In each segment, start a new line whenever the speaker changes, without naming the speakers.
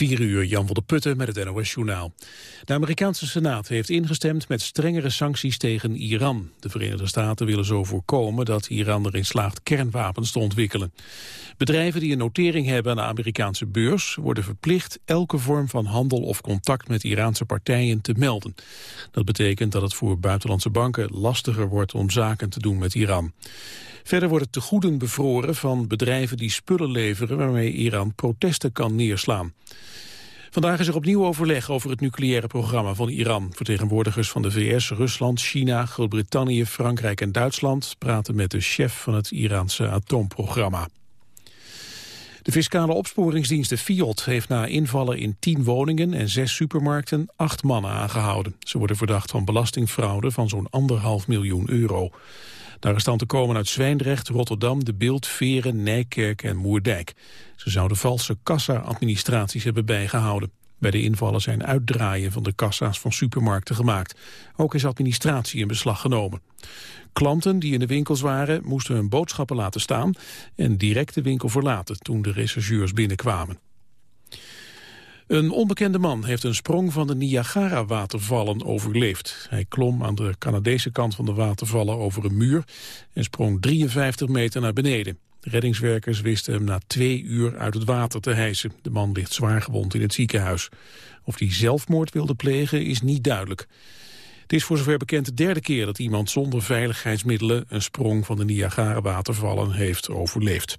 4 uur, Jan van der Putten met het NOS-journaal. De Amerikaanse Senaat heeft ingestemd met strengere sancties tegen Iran. De Verenigde Staten willen zo voorkomen dat Iran erin slaagt kernwapens te ontwikkelen. Bedrijven die een notering hebben aan de Amerikaanse beurs... worden verplicht elke vorm van handel of contact met Iraanse partijen te melden. Dat betekent dat het voor buitenlandse banken lastiger wordt om zaken te doen met Iran. Verder worden tegoeden bevroren van bedrijven die spullen leveren... waarmee Iran protesten kan neerslaan. Vandaag is er opnieuw overleg over het nucleaire programma van Iran. Vertegenwoordigers van de VS, Rusland, China, Groot-Brittannië, Frankrijk en Duitsland... praten met de chef van het Iraanse atoomprogramma. De fiscale opsporingsdienst de FIOD heeft na invallen in tien woningen en zes supermarkten acht mannen aangehouden. Ze worden verdacht van belastingfraude van zo'n anderhalf miljoen euro. De arrestanten komen uit Zwijndrecht, Rotterdam, De Beeld, Veren, Nijkerk en Moerdijk. Ze zouden valse kassa-administraties hebben bijgehouden. Bij de invallen zijn uitdraaien van de kassa's van supermarkten gemaakt. Ook is administratie in beslag genomen. Klanten die in de winkels waren moesten hun boodschappen laten staan... en direct de winkel verlaten toen de rechercheurs binnenkwamen. Een onbekende man heeft een sprong van de Niagara-watervallen overleefd. Hij klom aan de Canadese kant van de watervallen over een muur... en sprong 53 meter naar beneden. De reddingswerkers wisten hem na twee uur uit het water te hijsen. De man ligt zwaar gewond in het ziekenhuis. Of hij zelfmoord wilde plegen is niet duidelijk. Het is voor zover bekend de derde keer dat iemand zonder veiligheidsmiddelen... een sprong van de Niagara-watervallen heeft overleefd.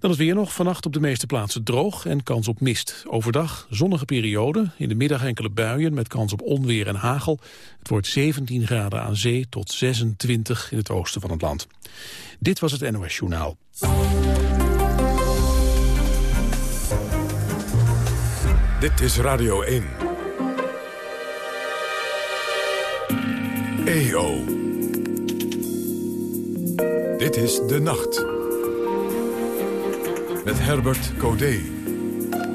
Dan is weer nog vannacht op de meeste plaatsen droog en kans op mist. Overdag zonnige periode, in de middag enkele buien met kans op onweer en hagel. Het wordt 17 graden aan zee tot 26 in het oosten van het land. Dit was het NOS Journaal.
Dit is Radio 1. EO. Dit is De Nacht met Herbert Codé.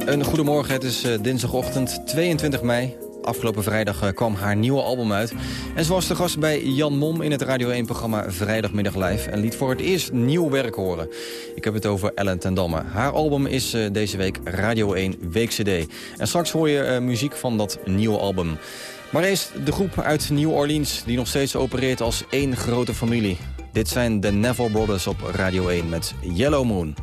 Een goedemorgen, het is uh, dinsdagochtend 22 mei. Afgelopen vrijdag uh, kwam haar nieuwe album uit. En ze was de gast bij Jan Mom in het Radio 1-programma Vrijdagmiddag Live... en liet voor het eerst nieuw werk horen. Ik heb het over Ellen ten Damme. Haar album is uh, deze week Radio 1 Week CD. En straks hoor je muziek van dat nieuwe album. Maar eerst de groep uit New Orleans... die nog steeds opereert als één grote familie. Dit zijn de Neville Brothers op Radio 1 met Yellow Moon.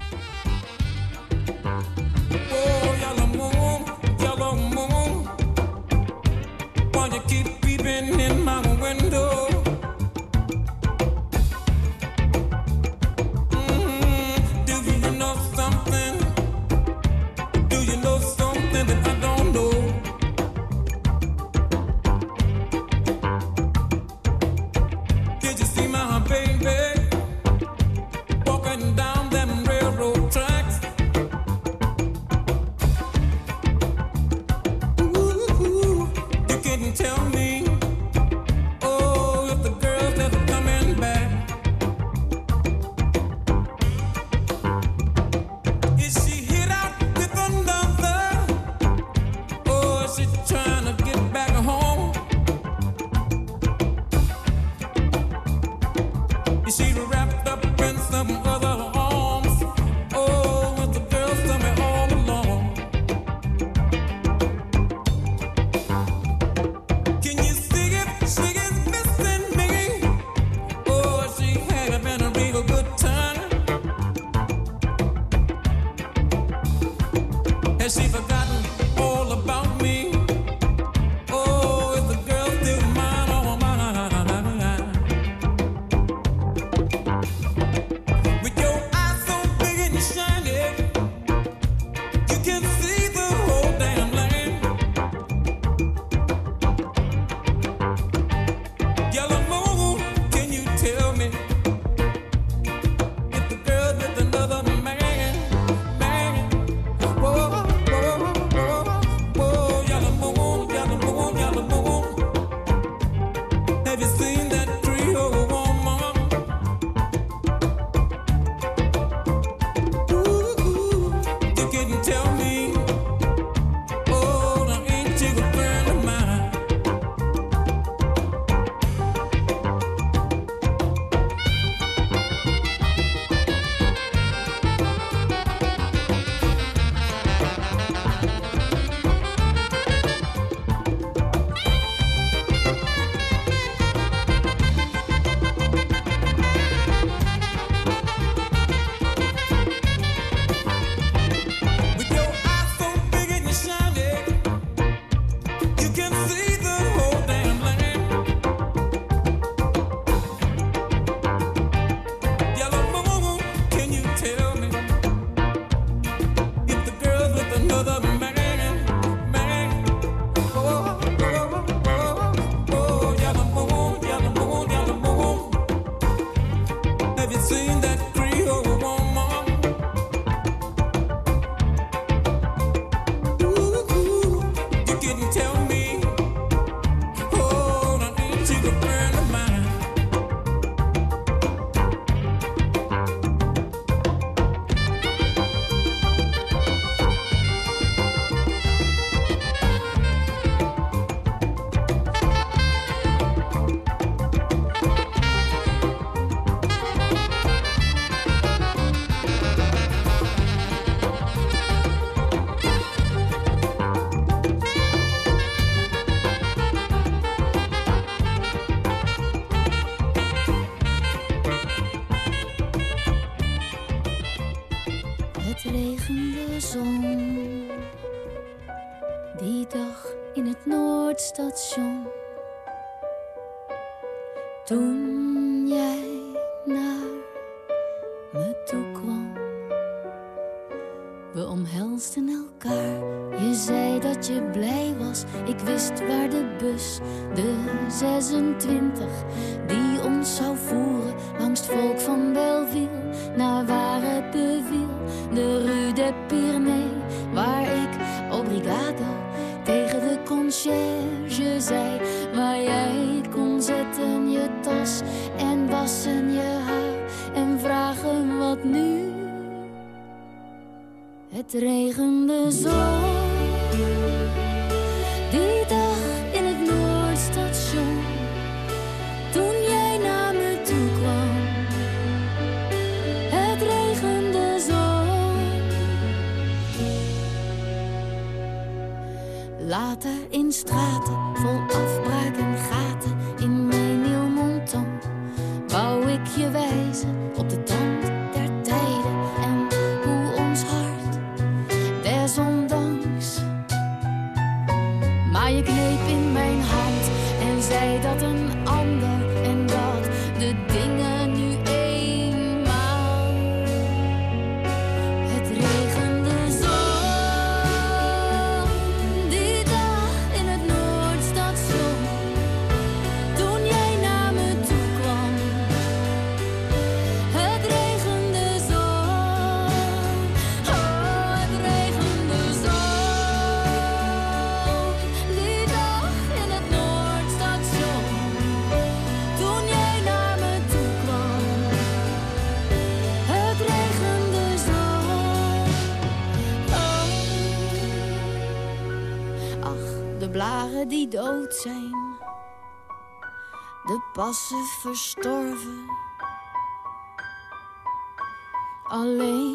seen Later in straten vol afbraak en gaten. In Menilmontant wou ik je wijzen op de tand Passen verstorven. Alleen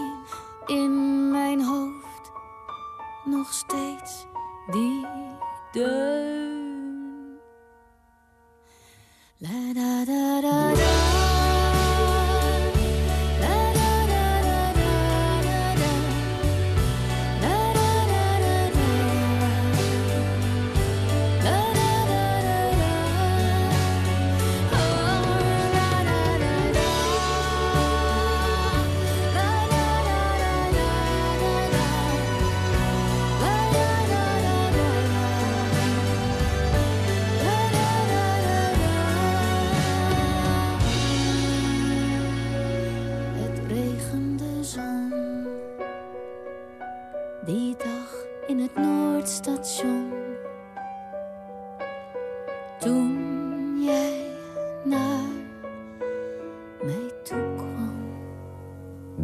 Noordstation. Toen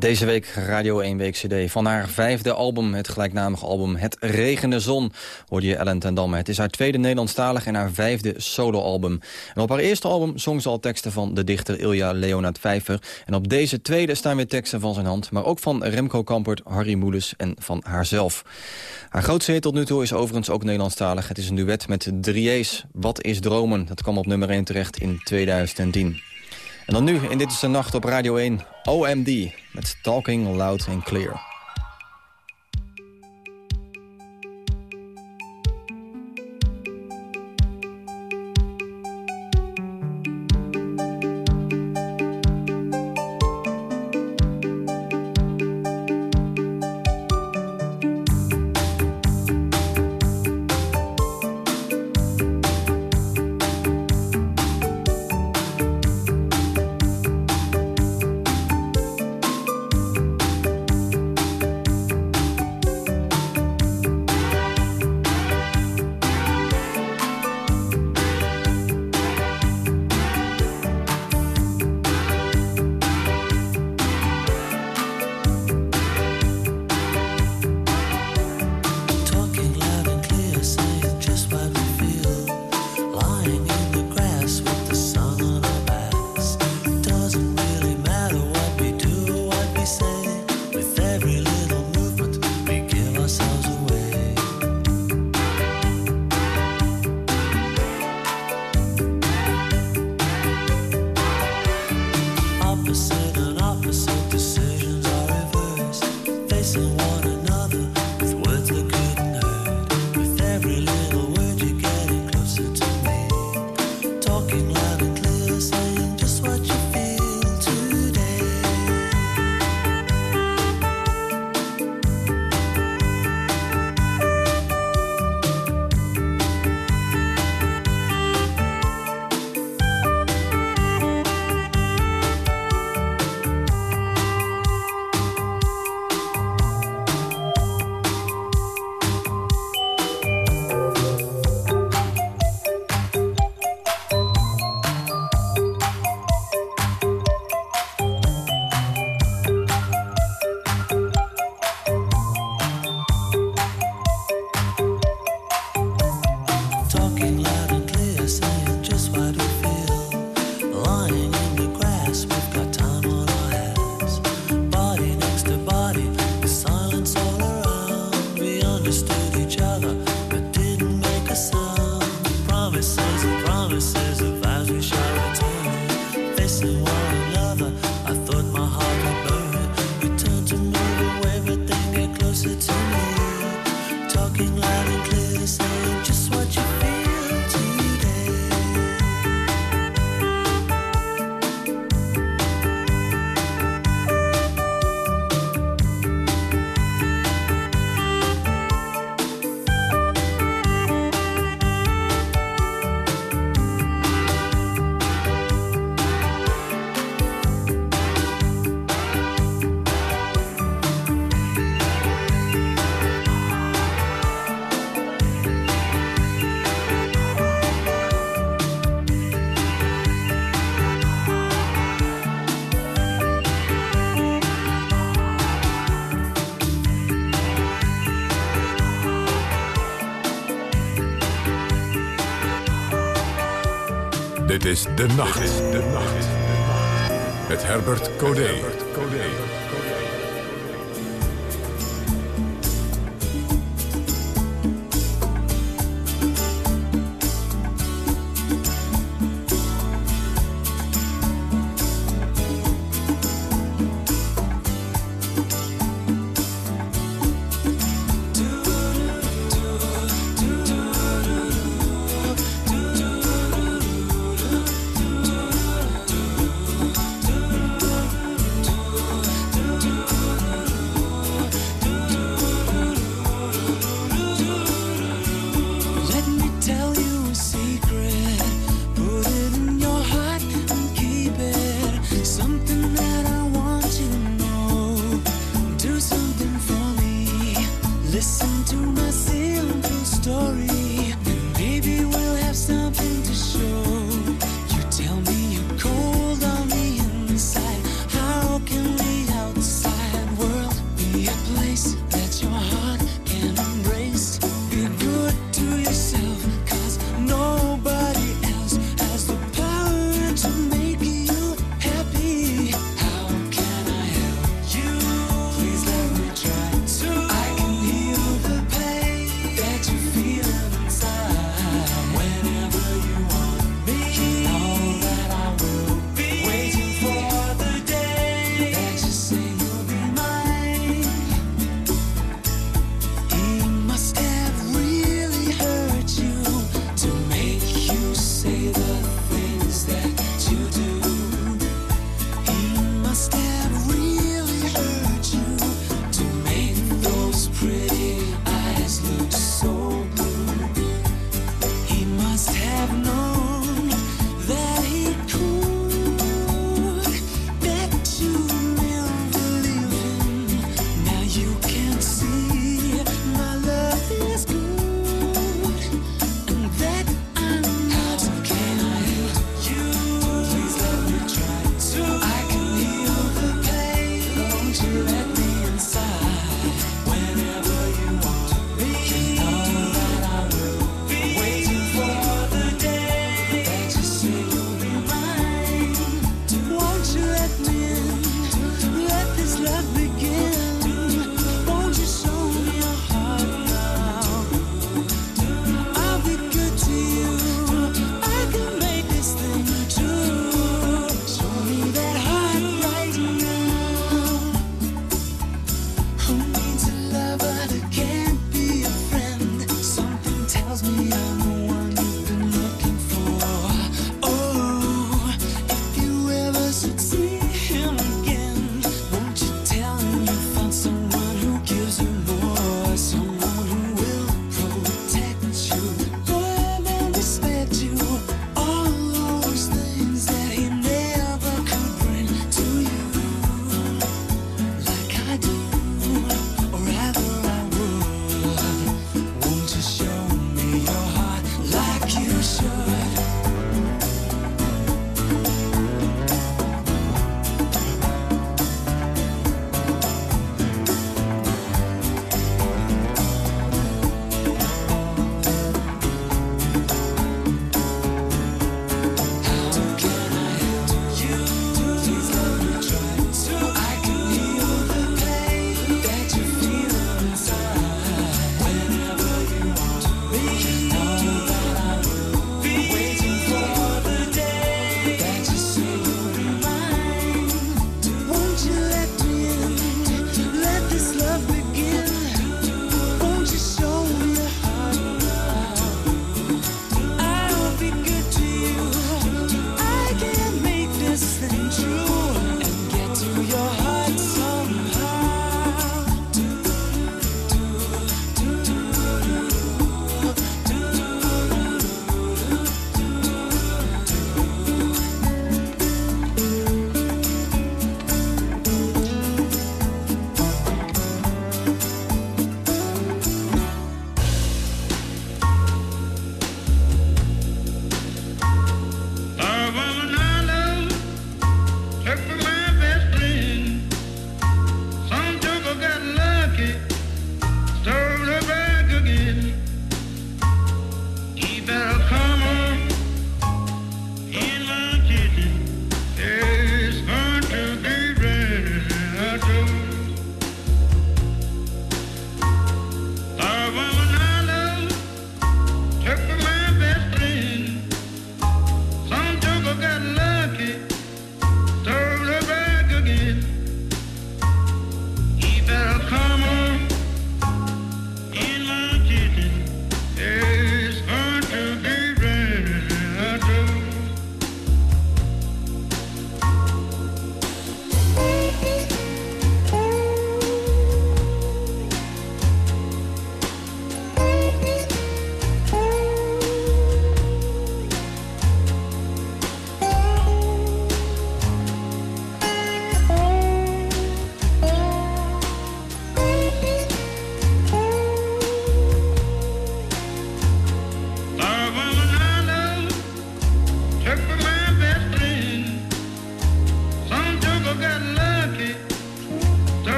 Deze week Radio 1 Week CD van haar vijfde album, het gelijknamige album Het Regende Zon, hoorde je Ellen ten. Het is haar tweede Nederlandstalig en haar vijfde soloalbum. En op haar eerste album zong ze al teksten van de dichter Ilja Leonard Vijver. En op deze tweede staan weer teksten van zijn hand, maar ook van Remco Kampert, Harry Moelis en van haarzelf. Haar grootste hit tot nu toe is overigens ook Nederlandstalig. Het is een duet met Drieërs, Wat is Dromen? Dat kwam op nummer 1 terecht in 2010. En dan nu, in Dit is de Nacht op Radio 1, OMD, met Talking Loud and Clear.
is De Nacht. Dit is de nacht. Met Herbert Codé.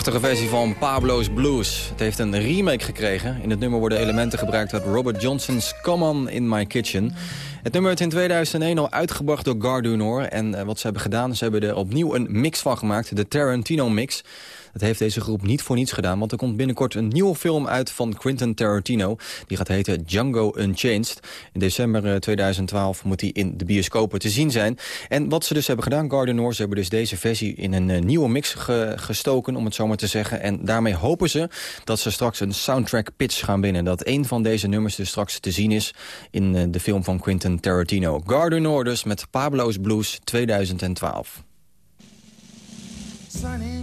Prachtige versie van Pablo's Blues. Het heeft een remake gekregen. In het nummer worden elementen gebruikt uit Robert Johnson's Come On In My Kitchen. Het nummer werd in 2001 al uitgebracht door Gardunor. En eh, wat ze hebben gedaan, ze hebben er opnieuw een mix van gemaakt. De Tarantino mix. Dat heeft deze groep niet voor niets gedaan, want er komt binnenkort een nieuwe film uit van Quentin Tarantino. Die gaat heten Django Unchanged. In december 2012 moet die in de bioscopen te zien zijn. En wat ze dus hebben gedaan, Garden ze hebben dus deze versie in een uh, nieuwe mix ge gestoken, om het zo maar te zeggen. En daarmee hopen ze dat ze straks een soundtrack pitch gaan winnen. Dat een van deze nummers dus straks te zien is in uh, de film van Quentin Tarantino. Garden dus met Pablo's Blues 2012.
Sunny.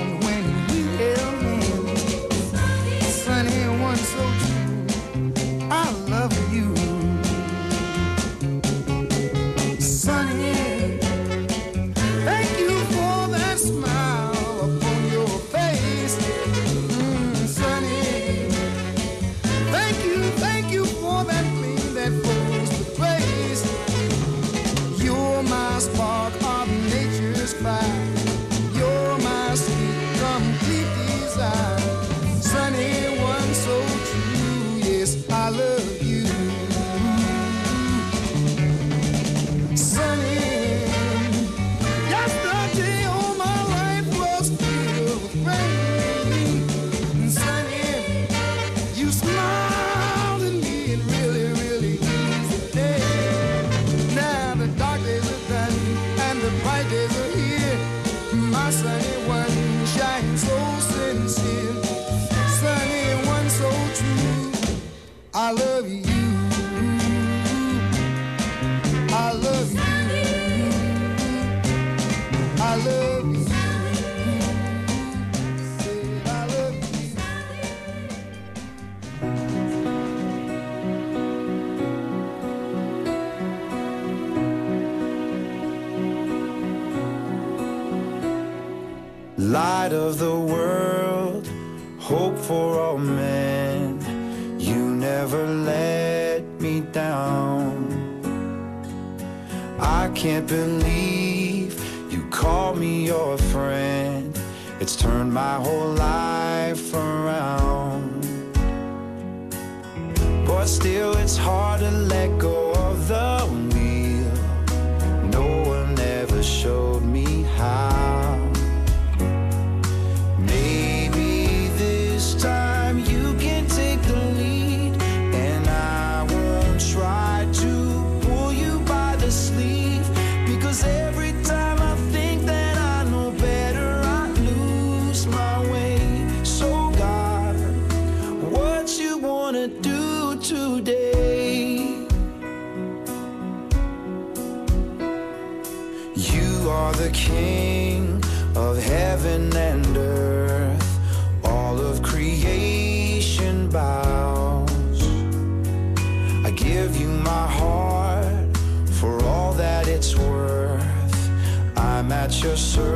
your circle.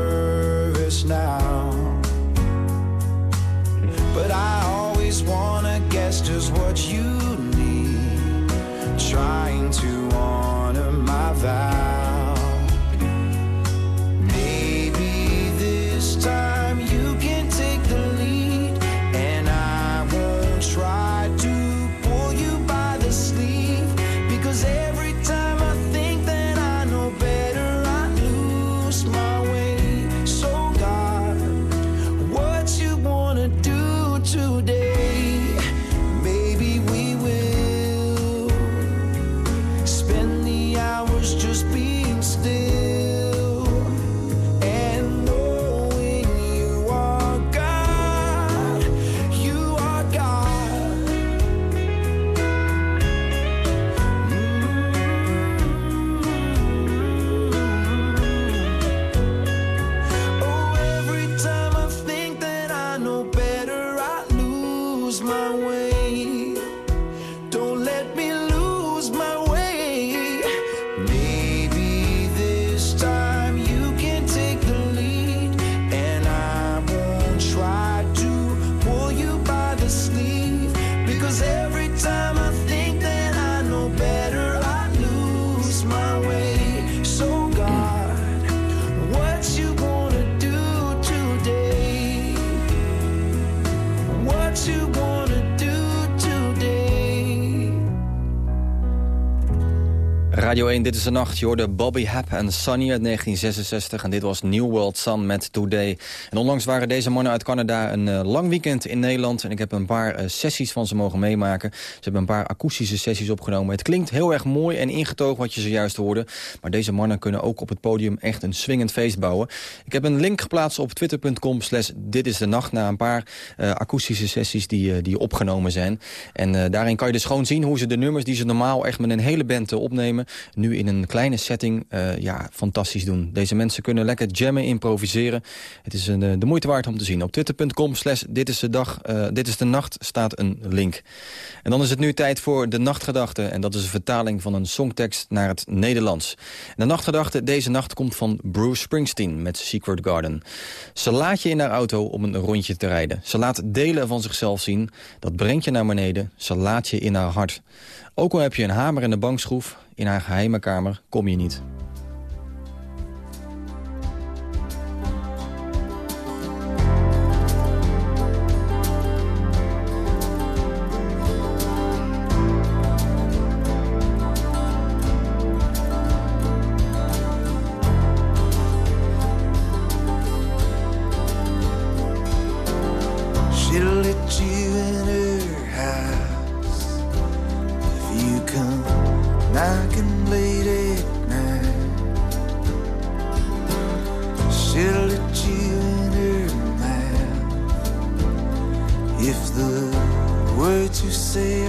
Radio 1, dit is de nacht. Je hoorde Bobby Hap en Sunny uit 1966. En dit was New World Sun met Today. En onlangs waren deze mannen uit Canada een uh, lang weekend in Nederland. En ik heb een paar uh, sessies van ze mogen meemaken. Ze hebben een paar akoestische sessies opgenomen. Het klinkt heel erg mooi en ingetogen wat je zojuist hoorde. Maar deze mannen kunnen ook op het podium echt een swingend feest bouwen. Ik heb een link geplaatst op twitter.com slash dit is de nacht... naar een paar uh, akoestische sessies die, die opgenomen zijn. En daarin kan je dus gewoon zien hoe ze de nummers die ze normaal echt met een hele band opnemen... nu in een kleine setting uh, ja, fantastisch doen. Deze mensen kunnen lekker jammen, improviseren. Het is een, uh, de moeite waard om te zien. Op twitter.com slash dit is de dag, uh, dit is de nacht staat een link. En dan is het nu tijd voor de nachtgedachte. En dat is een vertaling van een songtekst naar het Nederlands. De nachtgedachte deze nacht komt van Bruce Springsteen met Secret Garden. Ze laat je in haar auto om een rondje te rijden. Ze laat delen van zichzelf zien. Dat brengt je naar beneden. Ze laat je in haar hart. Ook al heb je een hamer en een bankschroef, in haar geheime kamer kom je niet.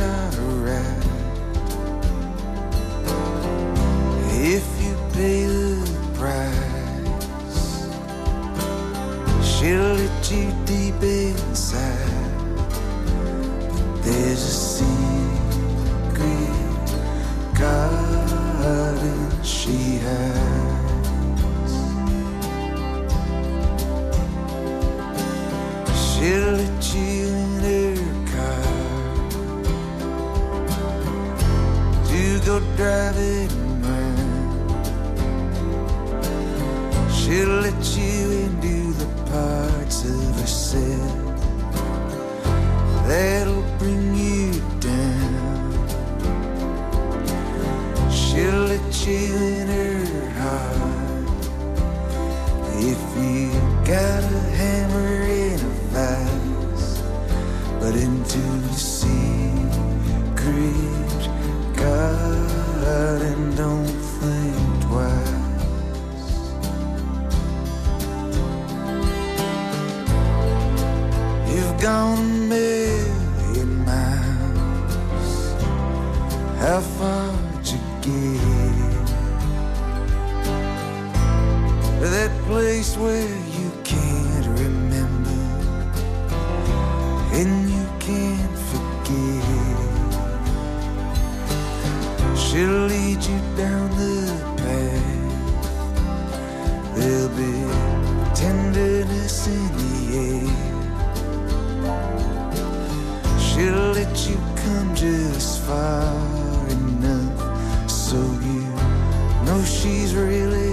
cigarette She'll let you come just far enough so you know she's really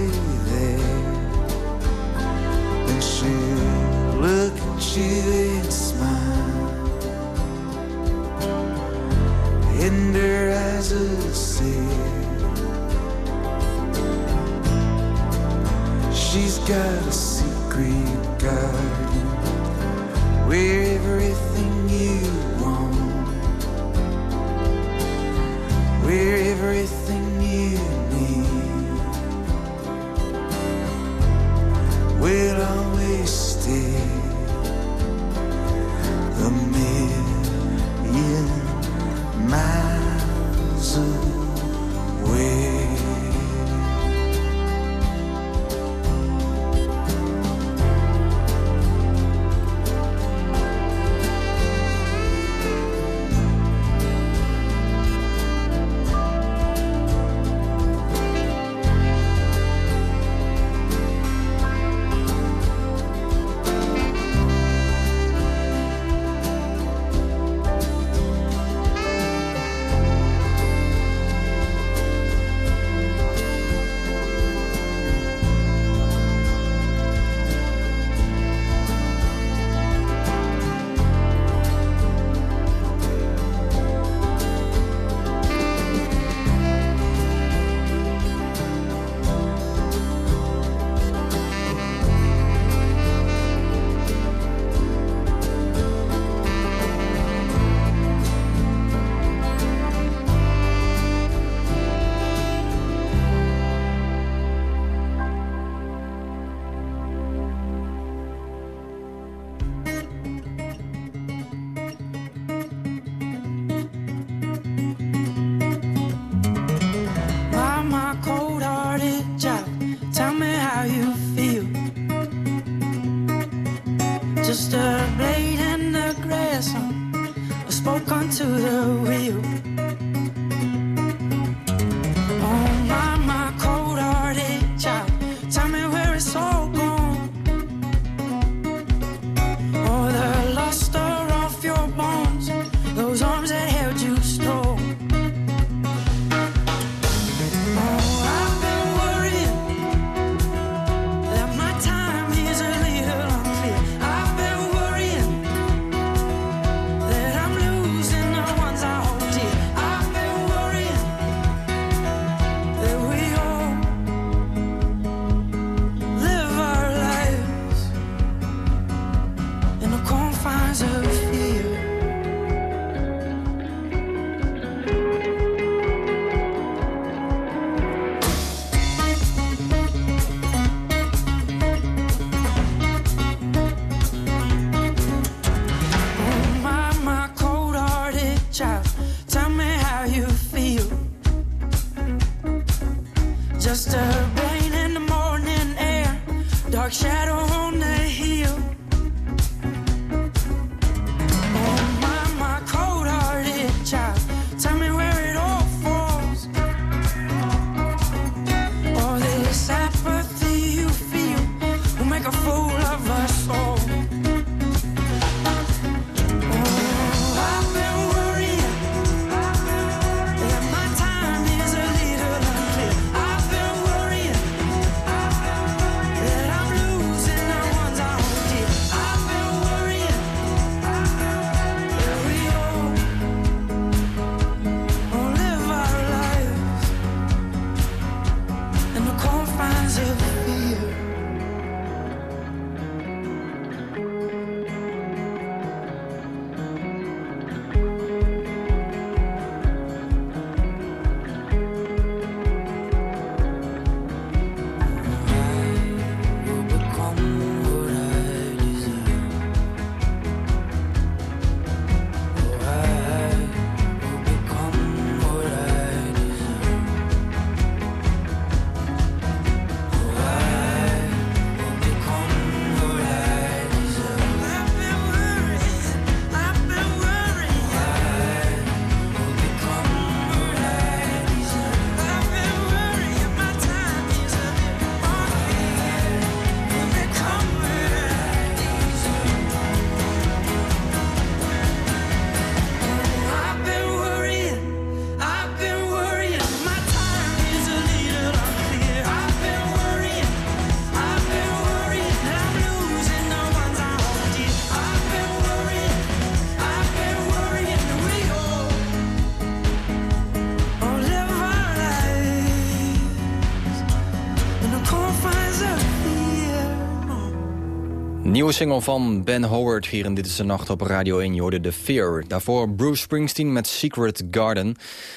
Nieuwe single van Ben Howard hier in Dit is de Nacht op Radio 1. Je hoorde The Fear. Daarvoor Bruce Springsteen met Secret Garden.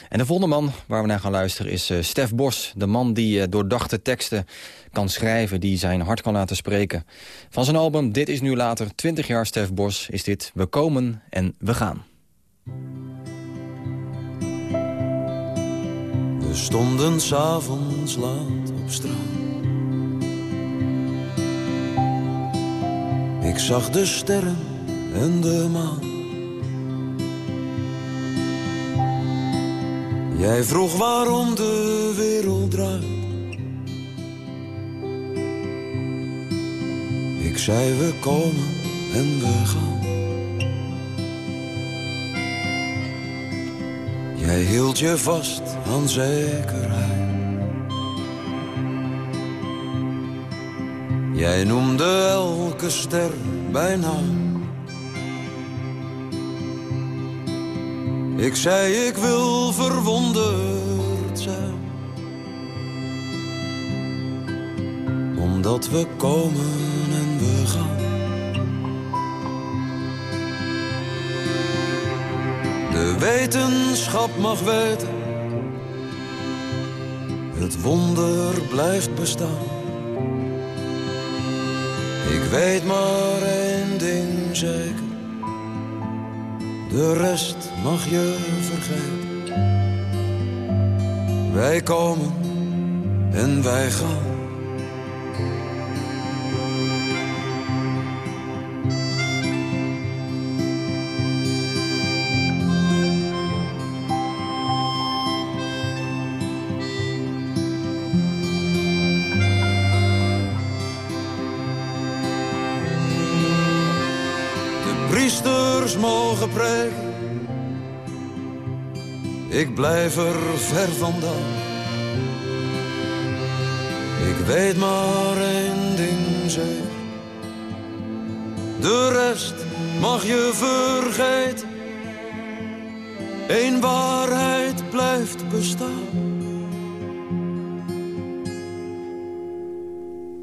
En de volgende man waar we naar gaan luisteren is eh, Stef Bos. De man die eh, doordachte teksten kan schrijven, die zijn hart kan laten spreken. Van zijn album Dit is nu later, 20 jaar Stef Bos, is dit We komen en we gaan.
We stonden s'avonds laat op straat. Ik zag de sterren en de maan. Jij vroeg waarom de wereld draait. Ik zei we komen en we gaan. Jij hield je vast aan zekerheid. Jij noemde elke ster bij naam. Ik zei ik wil verwonderd zijn. Omdat we komen en we gaan. De wetenschap mag weten. Het wonder blijft bestaan. Ik weet maar één ding zeker. De rest mag je vergeten. Wij komen en wij gaan.
ik blijf er ver vandaan. Ik weet maar één ding zeker. De rest mag je vergeten. Eén waarheid blijft bestaan.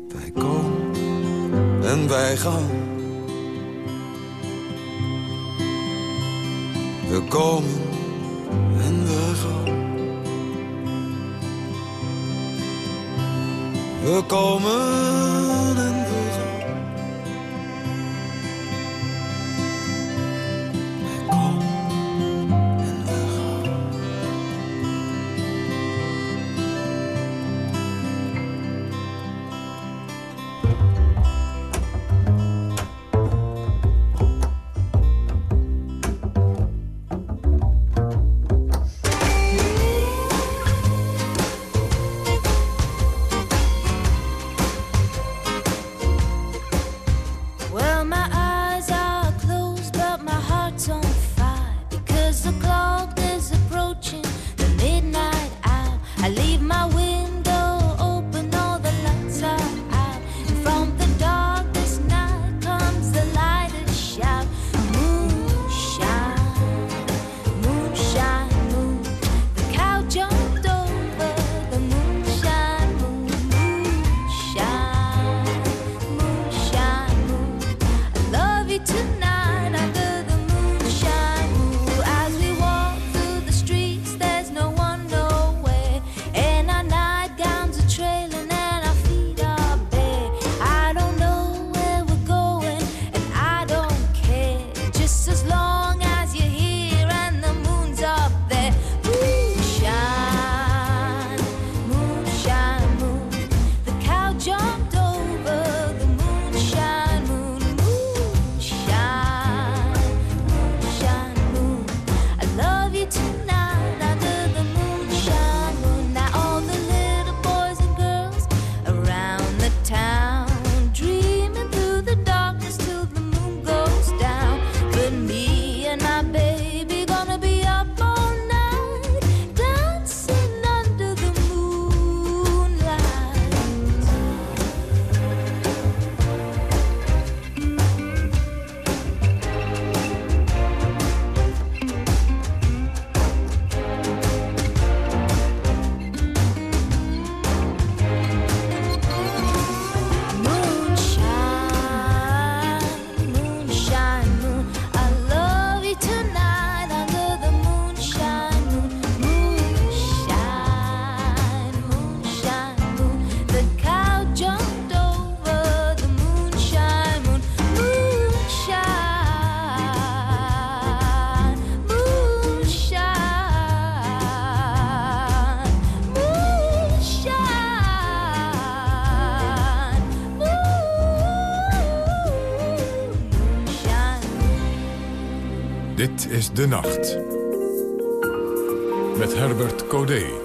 Wij komen en wij gaan. We komen We komen
is
de nacht. Met Herbert Codé.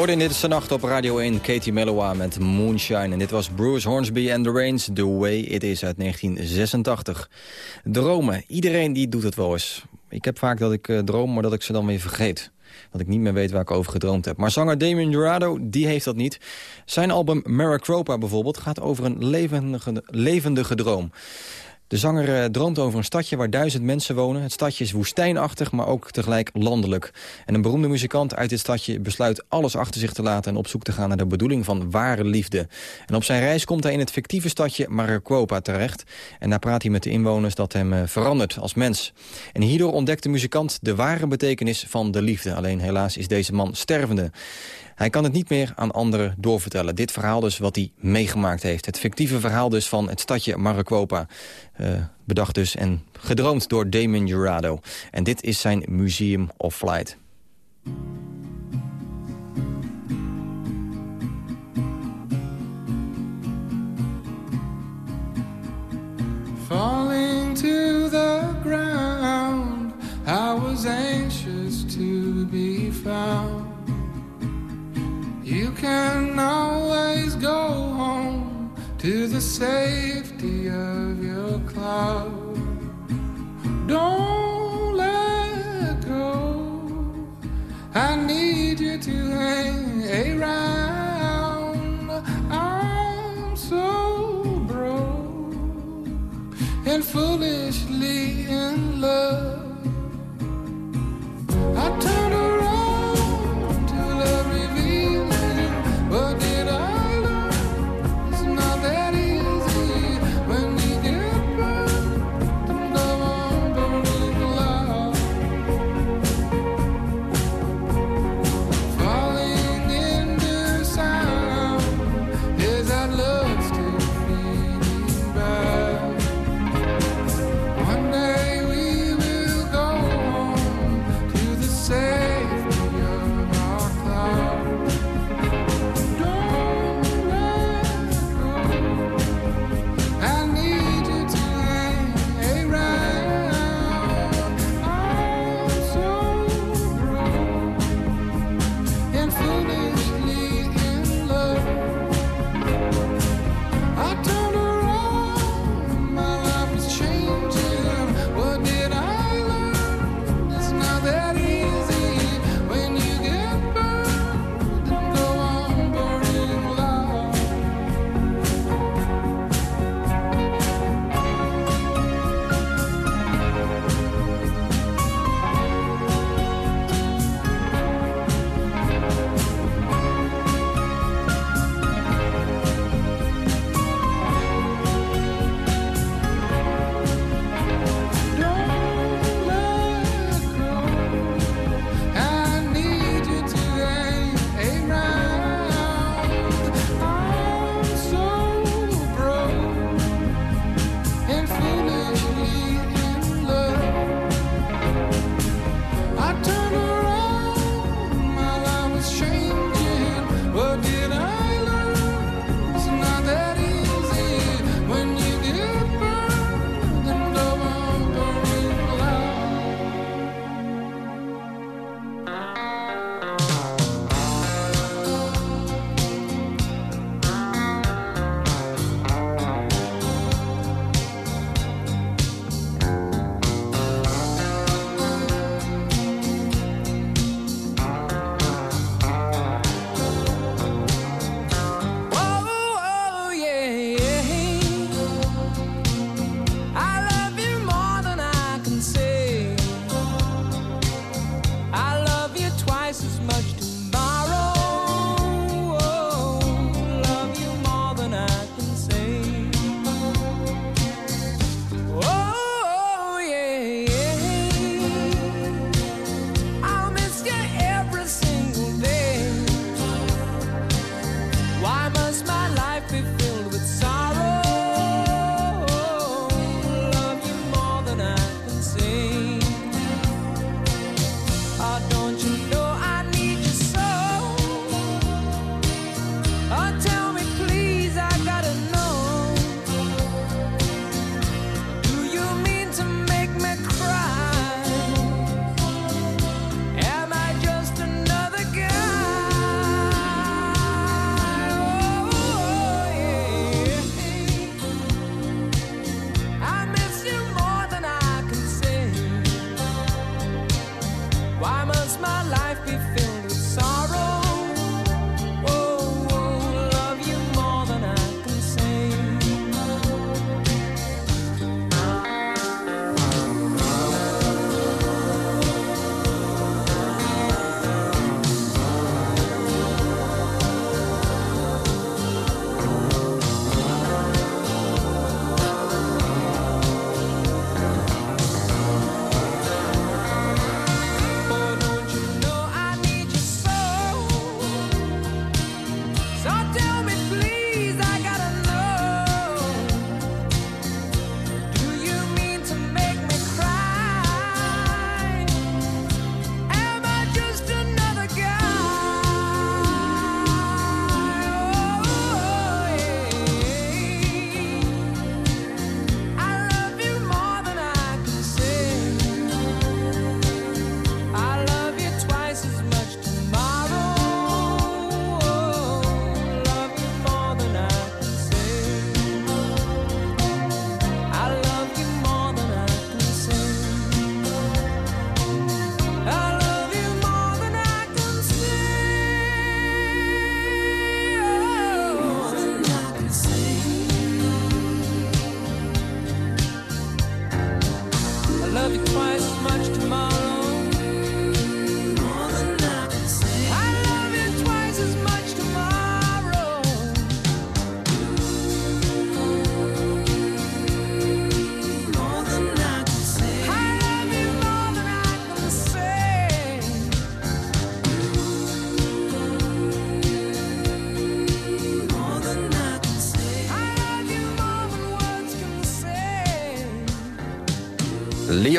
Hoorde in Dit is de Nacht op Radio 1 Katie Mellowa met Moonshine. En dit was Bruce Hornsby and the Rains, The Way It Is uit 1986. Dromen, iedereen die doet het wel eens. Ik heb vaak dat ik eh, droom, maar dat ik ze dan weer vergeet. Dat ik niet meer weet waar ik over gedroomd heb. Maar zanger Damien Jurado, die heeft dat niet. Zijn album Maricopa bijvoorbeeld gaat over een levendige, levendige droom. De zanger eh, droomt over een stadje waar duizend mensen wonen. Het stadje is woestijnachtig, maar ook tegelijk landelijk. En een beroemde muzikant uit dit stadje besluit alles achter zich te laten... en op zoek te gaan naar de bedoeling van ware liefde. En op zijn reis komt hij in het fictieve stadje Maricopa terecht. En daar praat hij met de inwoners dat hem eh, verandert als mens. En hierdoor ontdekt de muzikant de ware betekenis van de liefde. Alleen helaas is deze man stervende. Hij kan het niet meer aan anderen doorvertellen. Dit verhaal dus wat hij meegemaakt heeft. Het fictieve verhaal dus van het stadje Maricopa. Eh, bedacht dus en gedroomd door Damon Jurado. En dit is zijn Museum of Flight.
falling to the ground. I was anxious to be found. Can always go home to the safety of your cloud. Don't let go. I need you to hang around. I'm so broke and foolishly in love.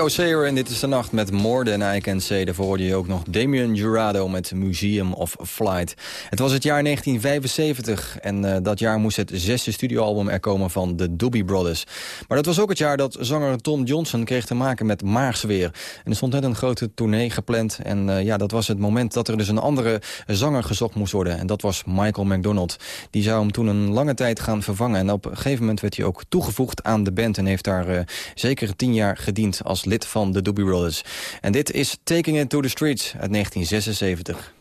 Leo en dit is de nacht met More Than I Can Say. Daarvoor hoorde je ook nog Damien Jurado met Museum of Flight. Het was het jaar 1975 en uh, dat jaar moest het zesde studioalbum er komen van de Doobie Brothers. Maar dat was ook het jaar dat zanger Tom Johnson kreeg te maken met maagsfeer. En er stond net een grote tournee gepland en uh, ja, dat was het moment dat er dus een andere zanger gezocht moest worden. En dat was Michael McDonald. Die zou hem toen een lange tijd gaan vervangen en op een gegeven moment werd hij ook toegevoegd aan de band en heeft daar uh, zeker tien jaar gediend als lid van de Doobie Brothers. En dit is Taking It to the Streets uit 1976.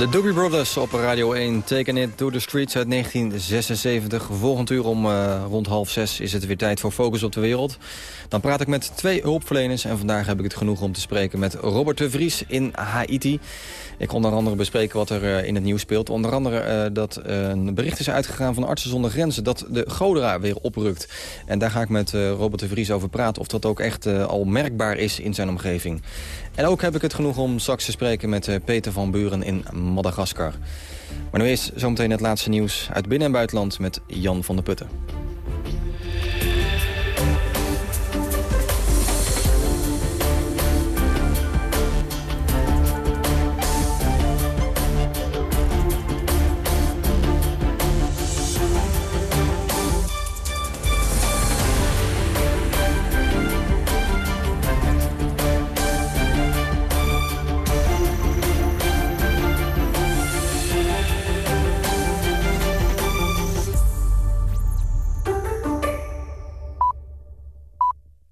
De Doobie Brothers op Radio 1, Taken It to the Streets uit 1976. Volgend uur om uh, rond half zes is het weer tijd voor Focus op de Wereld. Dan praat ik met twee hulpverleners en vandaag heb ik het genoeg om te spreken met Robert de Vries in Haiti. Ik onder andere bespreken wat er uh, in het nieuws speelt. Onder andere uh, dat een bericht is uitgegaan van Artsen zonder Grenzen dat de cholera weer oprukt. En daar ga ik met Robert de Vries over praten of dat ook echt al merkbaar is in zijn omgeving. En ook heb ik het genoeg om straks te spreken met Peter van Buren in Madagaskar. Maar nu eerst zometeen het laatste nieuws uit binnen- en buitenland met Jan van der Putten.